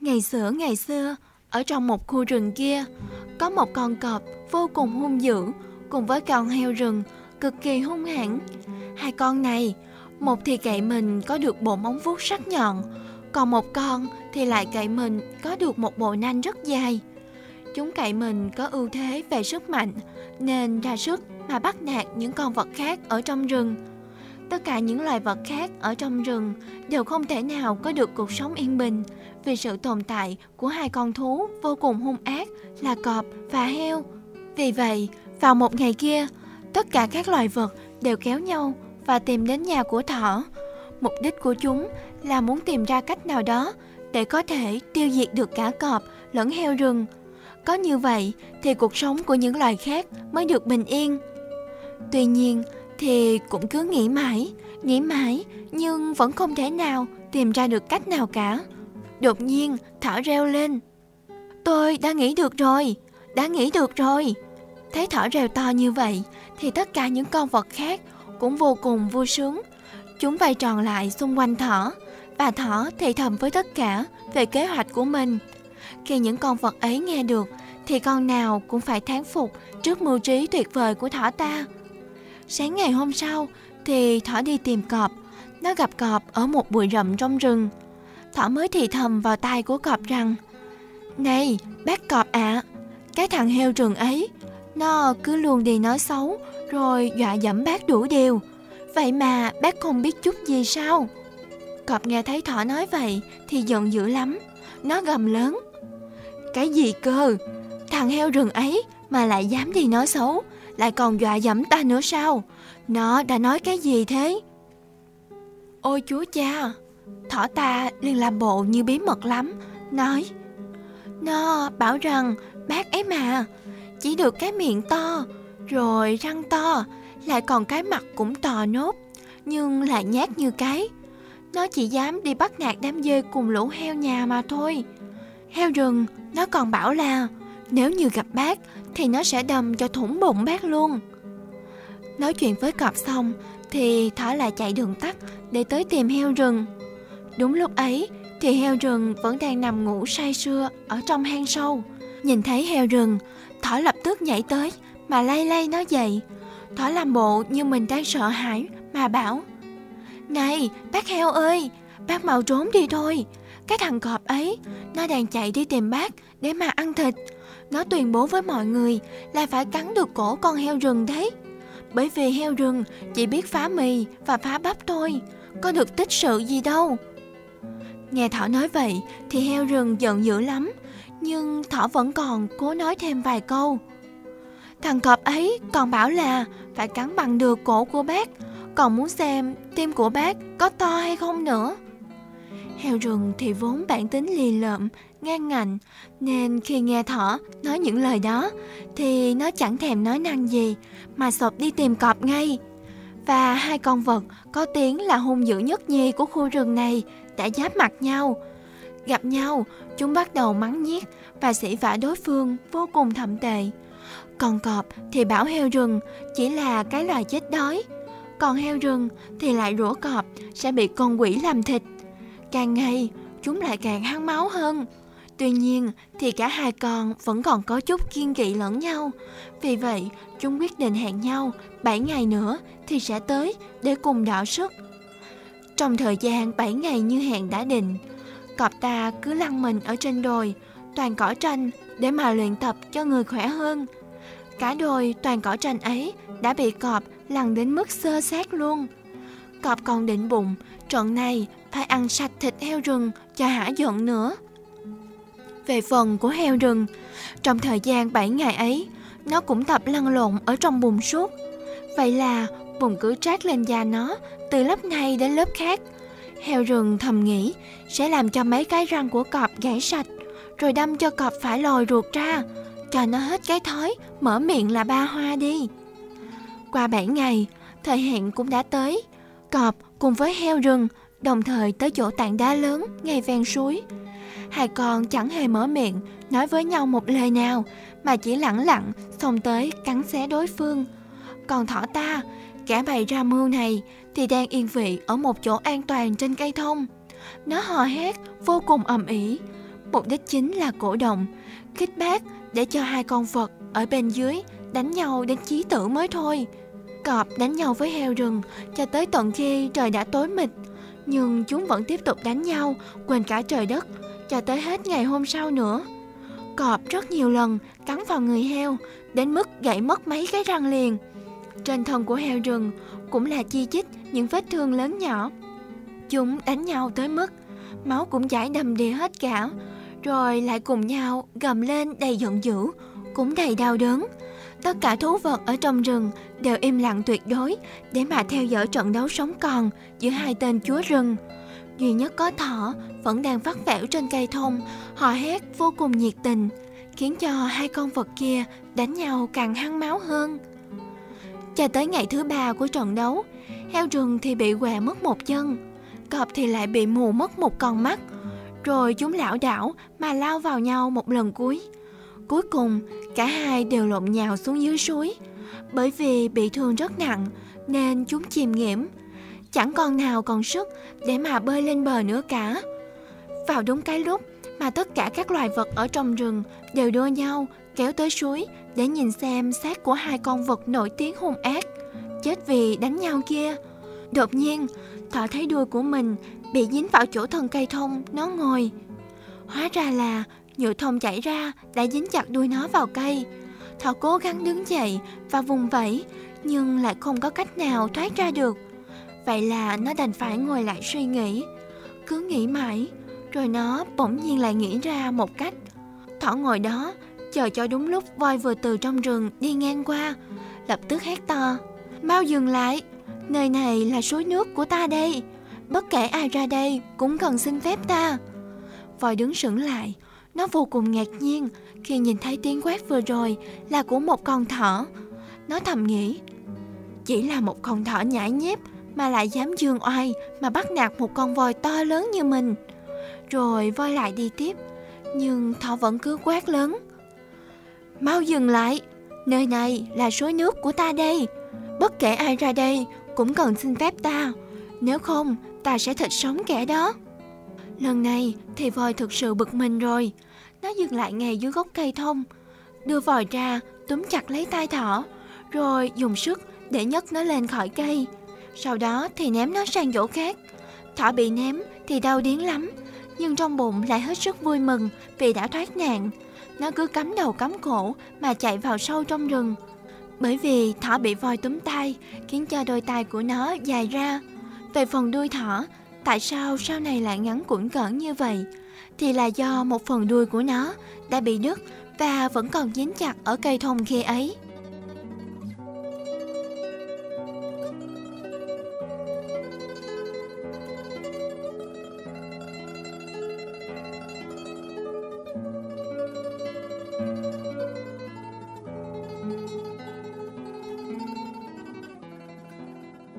Ngày xưa ngày xưa, ở trong một khu rừng kia, có một con cọp vô cùng hung dữ cùng với con heo rừng cực kỳ hung hãn. Hai con này, một thì cậy mình có được bộ móng vuốt sắc nhọn, còn một con thì lại cậy mình có được một bộ nanh rất dài. Chúng cậy mình có ưu thế về sức mạnh nên ra sức mà bắt nạt những con vật khác ở trong rừng. Tất cả những loài vật khác ở trong rừng đều không thể nào có được cuộc sống yên bình vì sự tồn tại của hai con thú vô cùng hung ác là cọp và heo. Vì vậy, vào một ngày kia, tất cả các loài vật đều kéo nhau và tìm đến nhà của thỏ. Mục đích của chúng là muốn tìm ra cách nào đó để có thể tiêu diệt được cả cọp lẫn heo rừng. Có như vậy thì cuộc sống của những loài khác mới được bình yên. Tuy nhiên thì cũng cứ nghĩ mãi, nghĩ mãi nhưng vẫn không thể nào tìm ra được cách nào cả. Đột nhiên Thỏ reo lên. Tôi đã nghĩ được rồi, đã nghĩ được rồi. Thấy Thỏ reo to như vậy thì tất cả những con vật khác cũng vô cùng vui sướng. Chúng vây tròn lại xung quanh Thỏ và Thỏ thì thầm với tất cả về kế hoạch của mình. Khi những con vật ấy nghe được thì con nào cũng phải thán phục trước mưu trí tuyệt vời của Thỏ ta. Sáng ngày hôm sau thì Thỏ đi tìm cọp. Nó gặp cọp ở một bụi rậm trong rừng. Thỏ mới thì thầm vào tai của cọp rằng Này bác cọp ạ à, Cái thằng heo rừng ấy Nó cứ luôn đi nói xấu Rồi dọa dẫm bác đủ điều. Vậy mà bác không biết chút gì sao? Cọp nghe thấy thỏ nói vậy Thì giận dữ lắm Nó gầm lớn. Cái gì cơ? Thằng heo rừng ấy mà lại dám đi nói xấu Lại còn dọa dẫm ta nữa sao? Nó đã nói cái gì thế? Ôi chúa cha Thỏ ta liền làm bộ như bí mật lắm. Nói, Nó bảo rằng bác ấy mà, Chỉ được cái miệng to, Rồi răng to, Lại còn cái mặt cũng to nốt Nhưng lại nhát như cái. Nó chỉ dám đi bắt nạt đám dê cùng lũ heo nhà mà thôi. Heo rừng, Nó còn bảo là Nếu như gặp bác Thì nó sẽ đâm cho thủng bụng bác luôn. Nói chuyện với cọp xong Thì thỏ lại chạy đường tắt Để tới tìm heo rừng. Đúng lúc ấy thì heo rừng vẫn đang nằm ngủ say sưa ở trong hang sâu. Nhìn thấy heo rừng, Thỏ lập tức nhảy tới mà lay lay nó dậy. Thỏ làm bộ như mình đang sợ hãi mà bảo Này bác heo ơi, bác mau trốn đi thôi. Cái thằng cọp ấy, nó đang chạy đi tìm bác để mà ăn thịt. Nó tuyên bố với mọi người là phải cắn được cổ con heo rừng đấy. Bởi vì heo rừng chỉ biết phá mì và phá bắp thôi, có được tích sự gì đâu. Nghe Thỏ nói vậy thì heo rừng giận dữ lắm, nhưng Thỏ vẫn còn cố nói thêm vài câu. Thằng cọp ấy còn bảo là phải cắn bằng được cổ của bác, còn muốn xem tim của bác có to hay không nữa. Heo rừng thì vốn bản tính lì lợm, ngang ngạnh, nên khi nghe Thỏ nói những lời đó thì nó chẳng thèm nói năng gì mà sộp đi tìm cọp ngay. Và hai con vật có tiếng là hung dữ nhất nhì của khu rừng này đã giáp mặt nhau. Gặp nhau, chúng bắt đầu mắng nhiếc và sĩ vả đối phương vô cùng thậm tệ. Còn cọp thì bảo heo rừng chỉ là cái loài chết đói. Còn heo rừng thì lại rủa cọp sẽ bị con quỷ làm thịt. Càng ngày, chúng lại càng hăng máu hơn. Tuy nhiên thì cả hai con vẫn còn có chút kiên kỵ lẫn nhau. Vì vậy, chúng quyết định hẹn nhau 7 ngày nữa thì sẽ tới để cùng đọ sức. Trong thời gian 7 ngày như hẹn đã định, cọp ta cứ lăn mình ở trên đồi, toàn cỏ tranh để mà luyện tập cho người khỏe hơn. Cả đồi toàn cỏ tranh ấy đã bị cọp lăn đến mức sơ sát luôn. Cọp còn định bụng, trận này phải ăn sạch thịt heo rừng cho hả giận nữa. Về phần của heo rừng, trong thời gian 7 ngày ấy, nó cũng tập lăn lộn ở trong bùn suốt. Vậy là bùn cứ trát lên da nó từ lớp này đến lớp khác. Heo rừng thầm nghĩ sẽ làm cho mấy cái răng của cọp gãy sạch, rồi đâm cho cọp phải lòi ruột ra, cho nó hết cái thói mở miệng là ba hoa đi. Qua 7 ngày, thời hạn cũng đã tới. Cọp cùng với heo rừng đồng thời tới chỗ tảng đá lớn ngay ven suối. Hai con chẳng hề mở miệng nói với nhau một lời nào mà chỉ lẳng lặng xông tới cắn xé đối phương. Còn thỏ ta, kẻ bày ra mưu này thì đang yên vị ở một chỗ an toàn trên cây thông. Nó hò hét vô cùng ầm ĩ, mục đích chính là cổ động, khích bác để cho hai con vật ở bên dưới đánh nhau đến chí tử mới thôi. Cọp đánh nhau với heo rừng cho tới tận khi trời đã tối mịt, nhưng chúng vẫn tiếp tục đánh nhau, quên cả trời đất, cho tới hết ngày hôm sau nữa. Cọp rất nhiều lần cắn vào người heo, đến mức gãy mất mấy cái răng liền. Trên thân của heo rừng cũng là chi chít những vết thương lớn nhỏ. Chúng đánh nhau tới mức máu cũng chảy đầm đìa hết cả, rồi lại cùng nhau gầm lên đầy giận dữ, cũng đầy đau đớn. Tất cả thú vật ở trong rừng đều im lặng tuyệt đối để mà theo dõi trận đấu sống còn giữa hai tên chúa rừng. Duy nhất có thỏ vẫn đang vắt vẻo trên cây thông, họ hét vô cùng nhiệt tình, khiến cho hai con vật kia đánh nhau càng hăng máu hơn. Cho tới ngày thứ ba của trận đấu, heo rừng thì bị què mất một chân, cọp thì lại bị mù mất một con mắt, rồi chúng lão đảo mà lao vào nhau một lần cuối. Cuối cùng, cả hai đều lộn nhào xuống dưới suối. Bởi vì bị thương rất nặng nên chúng chìm nghiễm. Chẳng còn nào còn sức để mà bơi lên bờ nữa cả. Vào đúng cái lúc mà tất cả các loài vật ở trong rừng đều đua nhau kéo tới suối để nhìn xem xác của hai con vật nổi tiếng hung ác, chết vì đánh nhau kia. Đột nhiên, thỏ thấy đuôi của mình bị dính vào chỗ thân cây thông nó ngồi. Hóa ra là nhựa thông chảy ra đã dính chặt đuôi nó vào cây. Thỏ cố gắng đứng dậy và vùng vẫy nhưng lại không có cách nào thoát ra được. Vậy là nó đành phải ngồi lại suy nghĩ. Cứ nghĩ mãi, rồi nó bỗng nhiên lại nghĩ ra một cách. Thỏ ngồi đó, chờ cho đúng lúc voi vừa từ trong rừng đi ngang qua, lập tức hét to. Mau dừng lại, nơi này là suối nước của ta đây. Bất kể ai ra đây cũng cần xin phép ta. Voi đứng sững lại, nó vô cùng ngạc nhiên khi nhìn thấy tiếng quát vừa rồi là của một con thỏ. Nó thầm nghĩ, chỉ là một con thỏ nhãi nhép mà lại dám dương oai mà bắt nạt một con voi to lớn như mình. Rồi voi lại đi tiếp, nhưng thỏ vẫn cứ quát lớn. Mau dừng lại, nơi này là suối nước của ta đây. Bất kể ai ra đây cũng cần xin phép ta, nếu không ta sẽ thịt sống kẻ đó. Lần này thì voi thực sự bực mình rồi. Nó dừng lại ngay dưới gốc cây thông, đưa vòi ra, túm chặt lấy tay thỏ, rồi dùng sức để nhấc nó lên khỏi cây. Sau đó thì ném nó sang chỗ khác. Thỏ bị ném thì đau điếng lắm, nhưng trong bụng lại hết sức vui mừng vì đã thoát nạn. Nó cứ cắm đầu cắm cổ mà chạy vào sâu trong rừng. Bởi vì thỏ bị voi túm tay, khiến cho đôi tay của nó dài ra. Về phần đuôi thỏ Tại sao sau này lại ngắn cuộn cỡn như vậy? Thì là do một phần đuôi của nó đã bị đứt và vẫn còn dính chặt ở cây thông kia ấy.